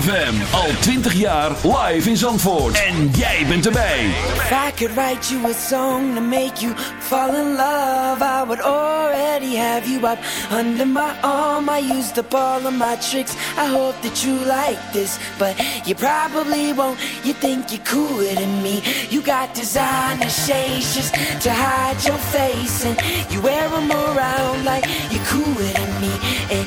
ZFM. Al 20 jaar live in Zandvoort. En jij bent erbij. If I could write you a song to make you fall in love, I would already have you up under my arm. I used up all of my tricks. I hope that you like this, but you probably won't. You think you're cooler than me. You got designer shades just to hide your face, and you wear them around like you're cooler than me. And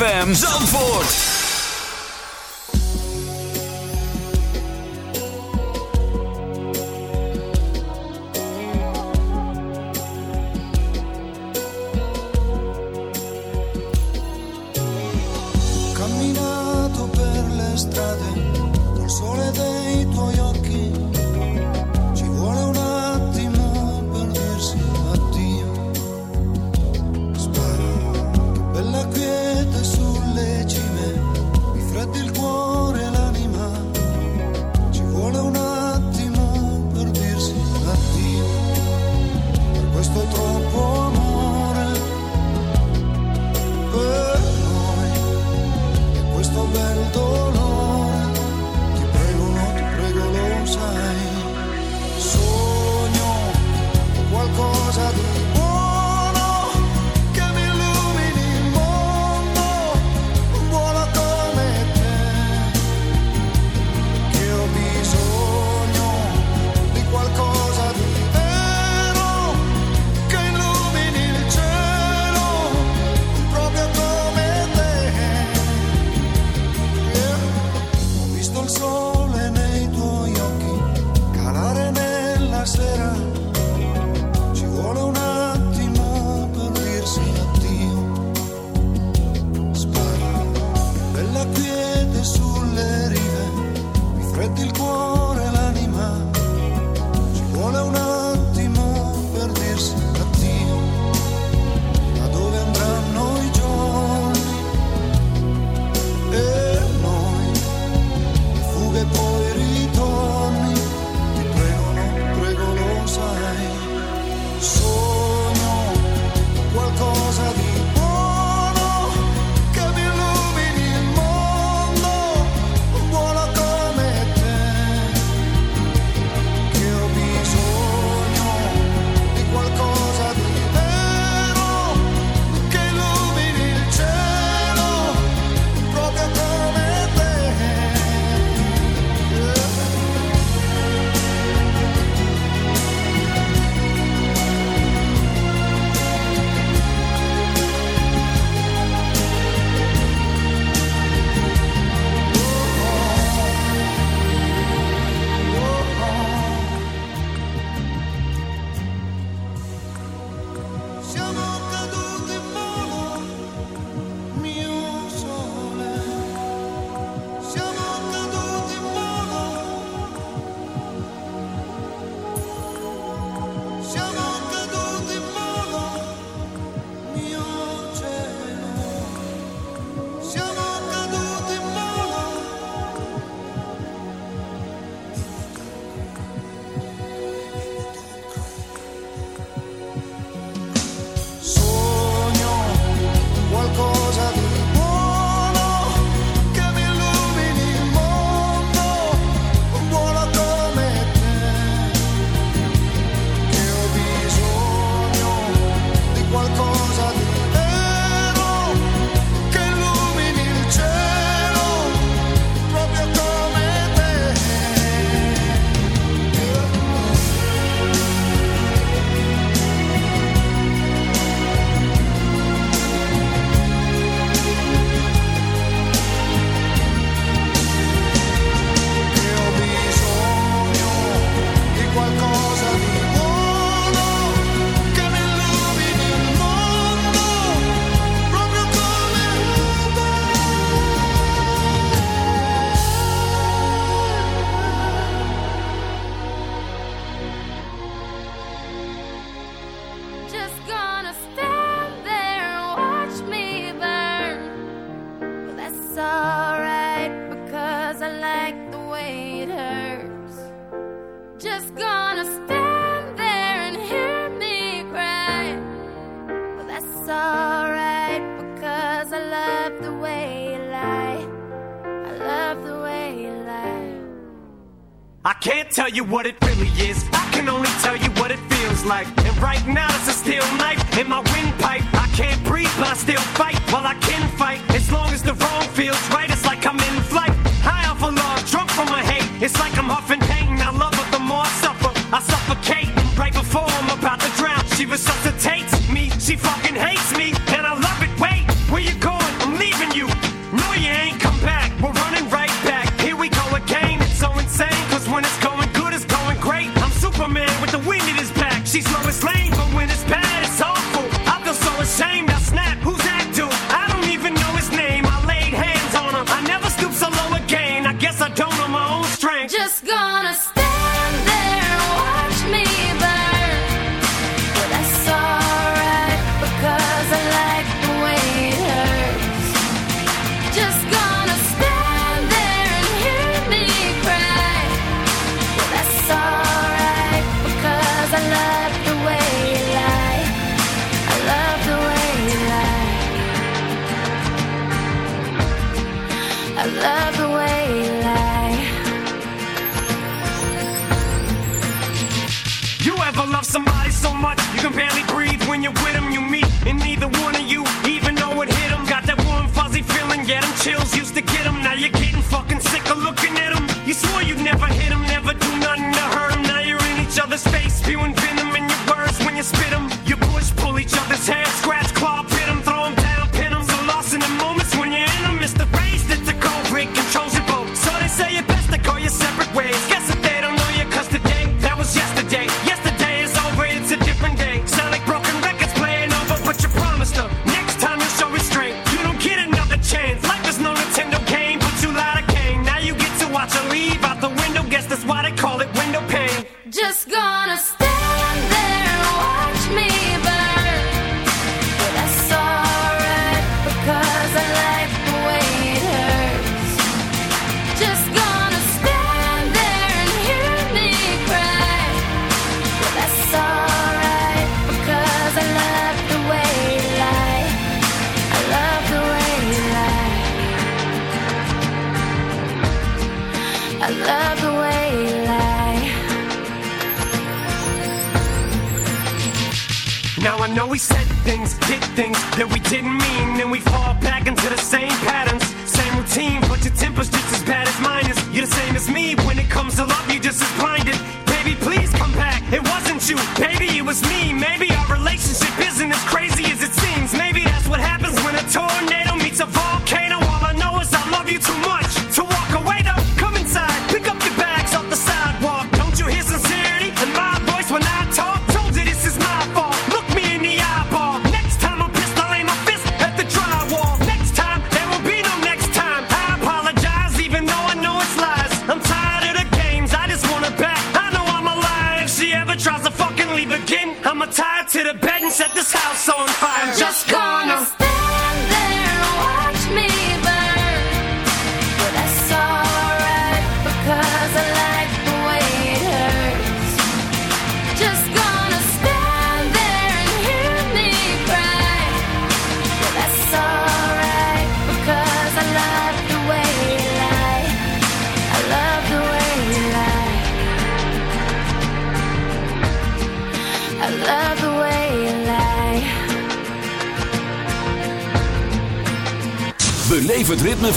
ZFM Zandvoort. What it barely breathe when you're with them. You meet, and neither one of you even know it hit them. Got that warm, fuzzy feeling, yeah, them chills used to get them. Now you're getting fucking sick of looking at them. You swore you'd never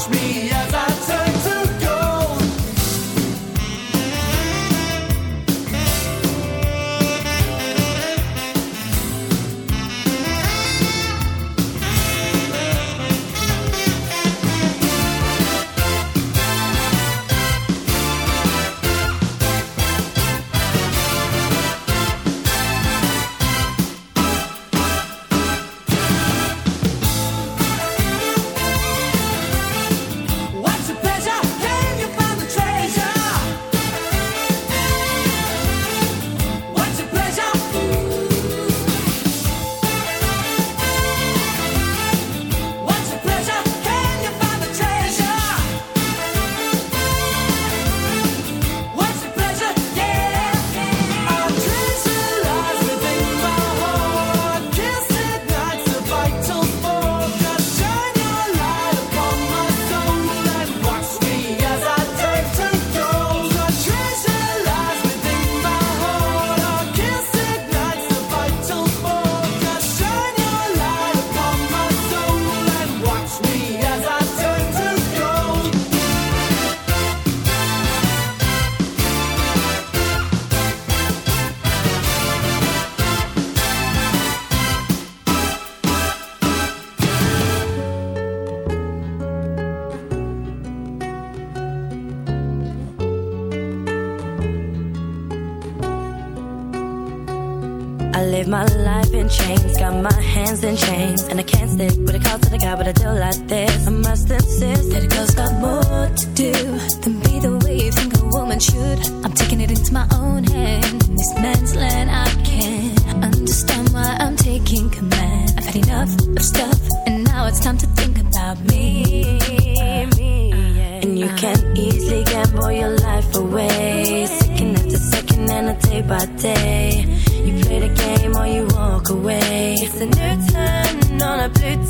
Watch me as I had enough of stuff, and now it's time to think about me. me yeah. And you can easily gamble your life away, second after second, and a day by day. You play the game or you walk away. It's a new turn on a blue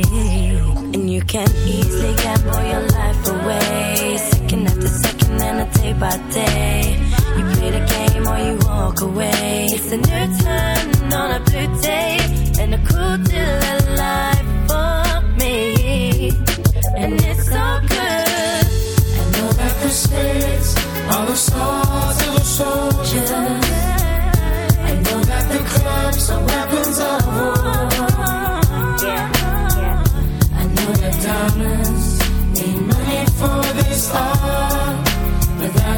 you can easily gamble your life away. Second after second and a day by day. You play the game or you walk away. It's a new turn on a blue day and a cool deal of life for me. And it's so good. I know that the is are the stars.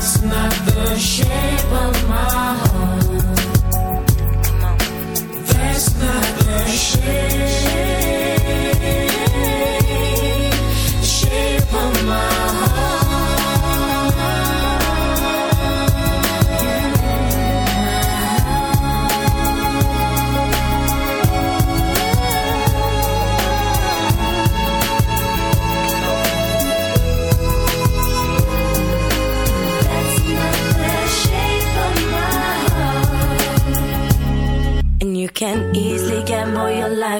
It's not the shape of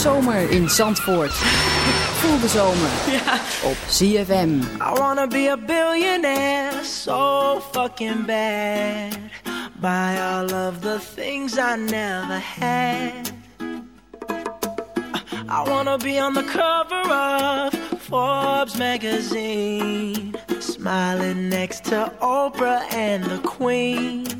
zomer in Zandvoort. Voel de zomer op ZFM. I wanna be a billionaire so fucking bad. Buy all of the things I never had. I wanna be on the cover of Forbes magazine. Smiling next to Oprah and the Queen.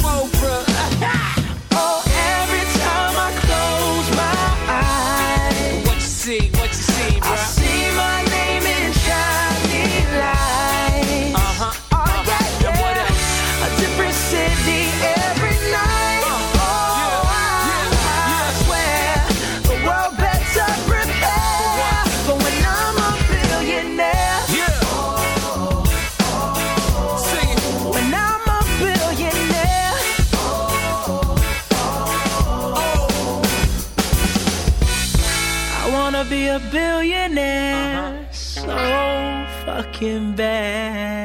billionaire uh-huh. so fucking bad.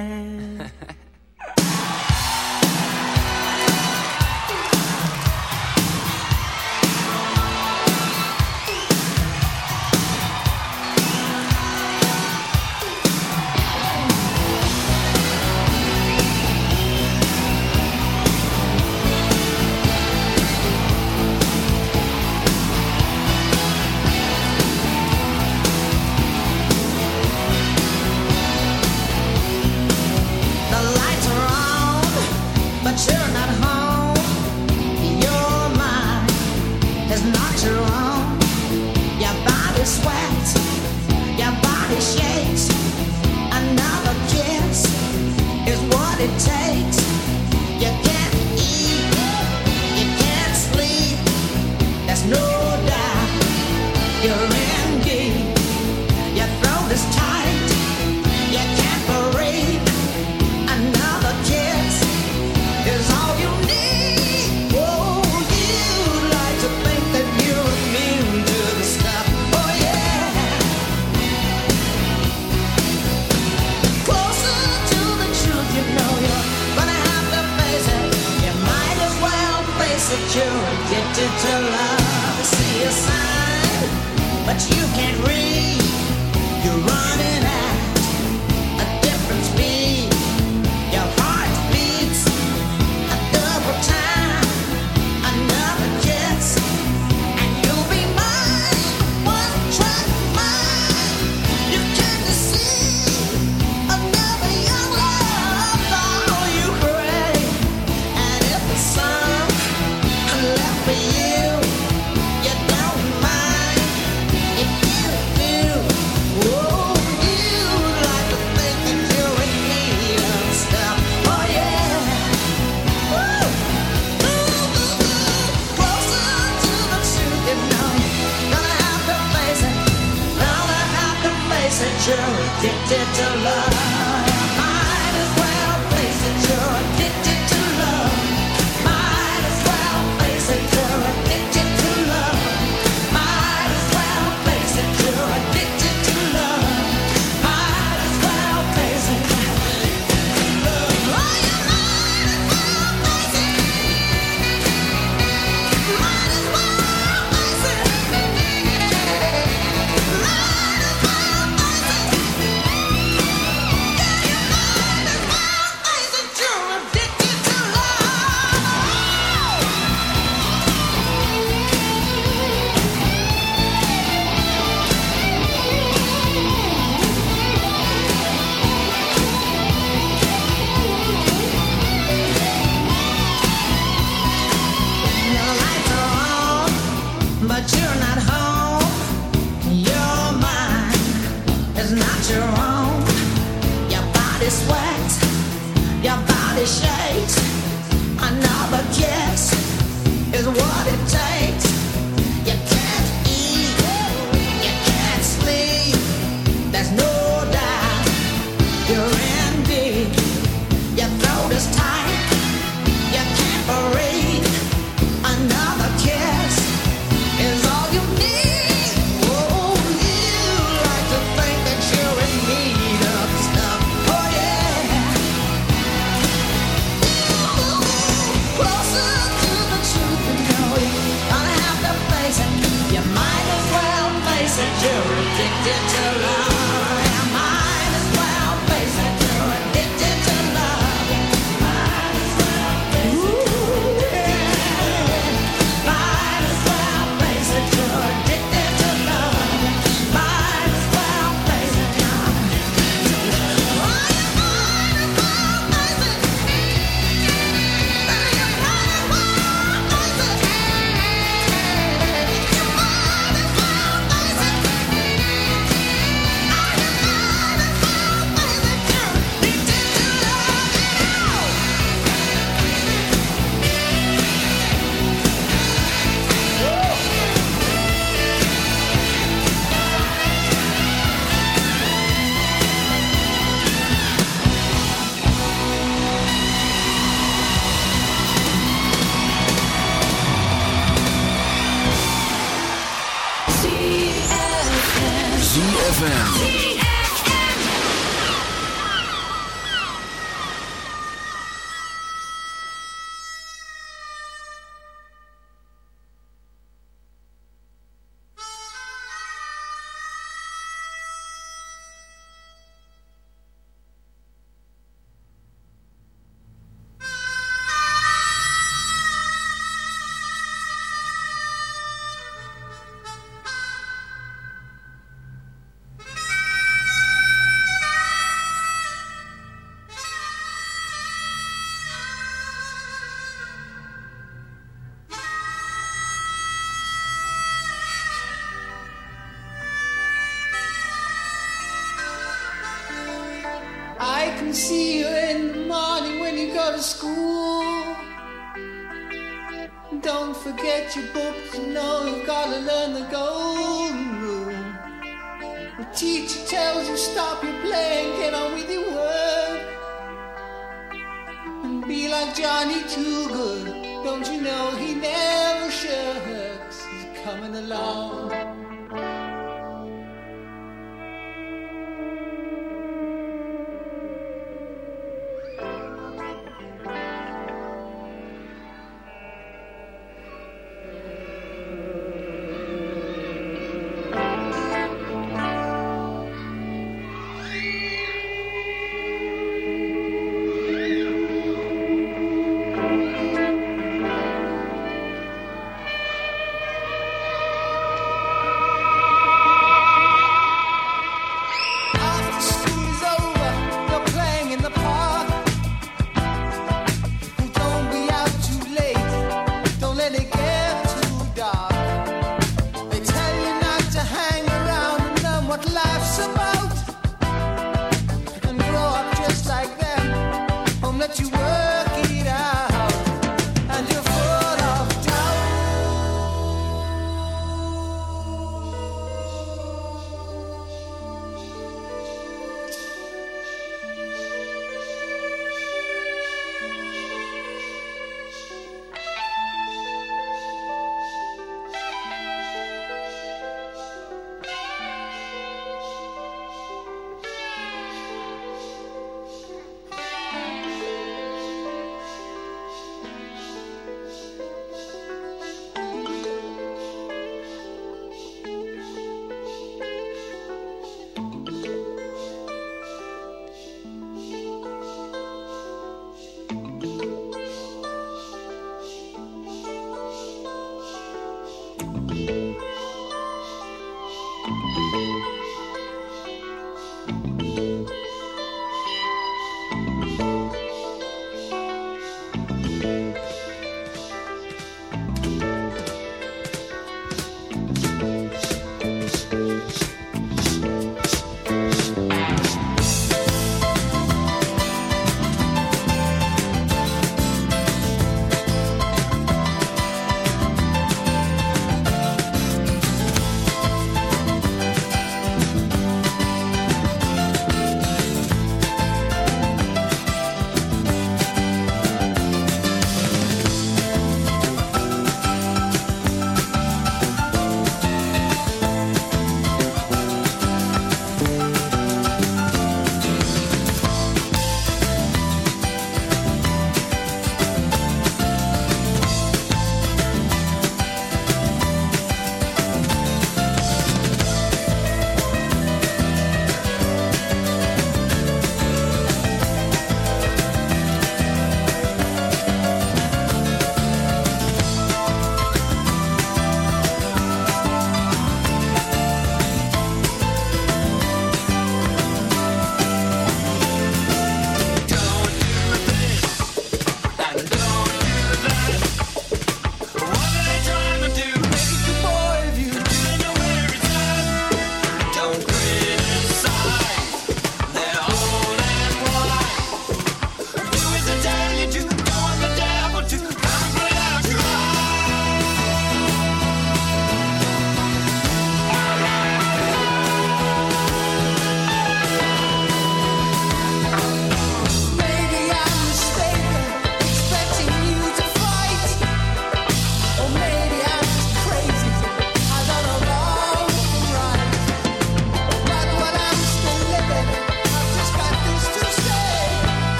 like Johnny too good. Don't you know he never shucks? He's coming along.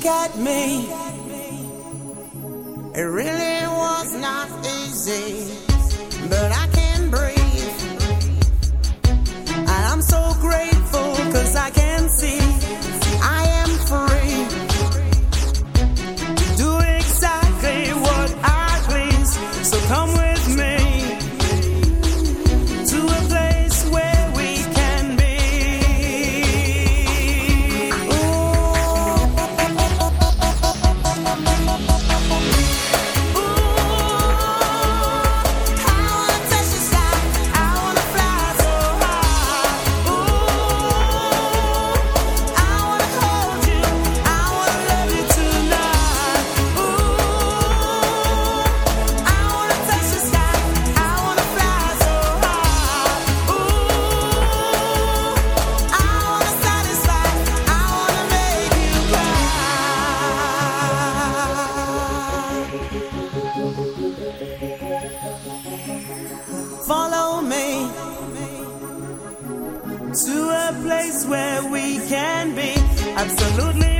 Look at me. We can be. Absolutely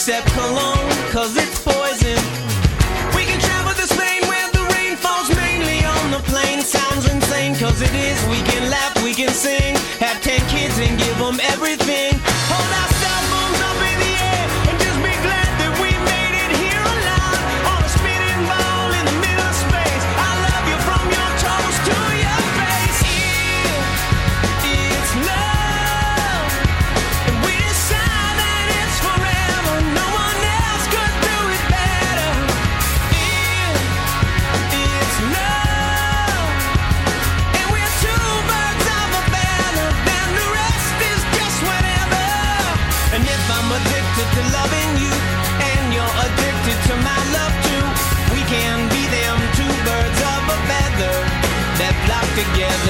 except cologne. together.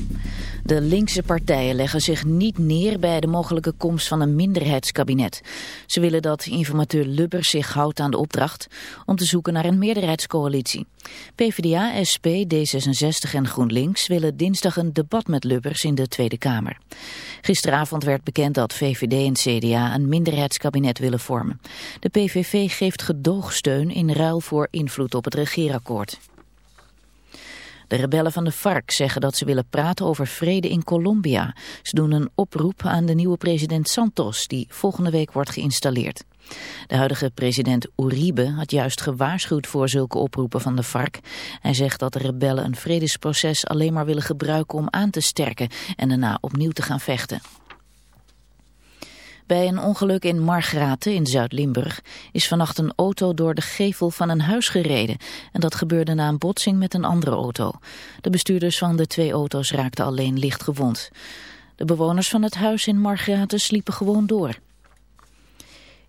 De linkse partijen leggen zich niet neer bij de mogelijke komst van een minderheidskabinet. Ze willen dat informateur Lubbers zich houdt aan de opdracht om te zoeken naar een meerderheidscoalitie. PvdA, SP, D66 en GroenLinks willen dinsdag een debat met Lubbers in de Tweede Kamer. Gisteravond werd bekend dat VVD en CDA een minderheidskabinet willen vormen. De PVV geeft gedoogsteun in ruil voor invloed op het regeerakkoord. De rebellen van de FARC zeggen dat ze willen praten over vrede in Colombia. Ze doen een oproep aan de nieuwe president Santos, die volgende week wordt geïnstalleerd. De huidige president Uribe had juist gewaarschuwd voor zulke oproepen van de FARC. Hij zegt dat de rebellen een vredesproces alleen maar willen gebruiken om aan te sterken en daarna opnieuw te gaan vechten. Bij een ongeluk in Margraten in Zuid-Limburg is vannacht een auto door de gevel van een huis gereden. En dat gebeurde na een botsing met een andere auto. De bestuurders van de twee auto's raakten alleen licht gewond. De bewoners van het huis in Margraten sliepen gewoon door.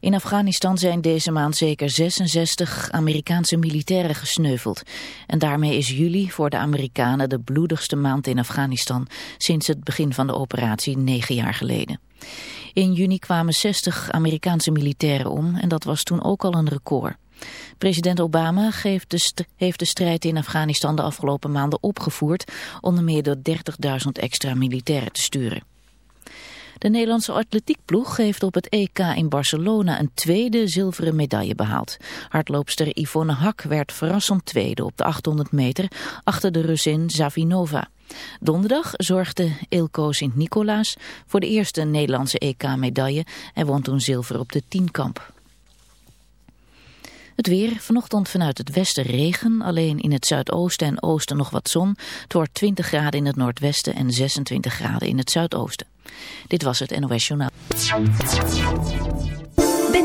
In Afghanistan zijn deze maand zeker 66 Amerikaanse militairen gesneuveld. En daarmee is juli voor de Amerikanen de bloedigste maand in Afghanistan sinds het begin van de operatie negen jaar geleden. In juni kwamen 60 Amerikaanse militairen om en dat was toen ook al een record. President Obama heeft de, heeft de strijd in Afghanistan de afgelopen maanden opgevoerd... onder meer door 30.000 extra militairen te sturen. De Nederlandse atletiekploeg heeft op het EK in Barcelona een tweede zilveren medaille behaald. Hardloopster Yvonne Hak werd verrassend tweede op de 800 meter achter de Russin Zavinova. Donderdag zorgde Ilko Sint-Nicolaas voor de eerste Nederlandse EK-medaille en won toen zilver op de tienkamp. Het weer, vanochtend vanuit het westen regen, alleen in het zuidoosten en oosten nog wat zon. Het wordt 20 graden in het noordwesten en 26 graden in het zuidoosten. Dit was het NOS Journaal.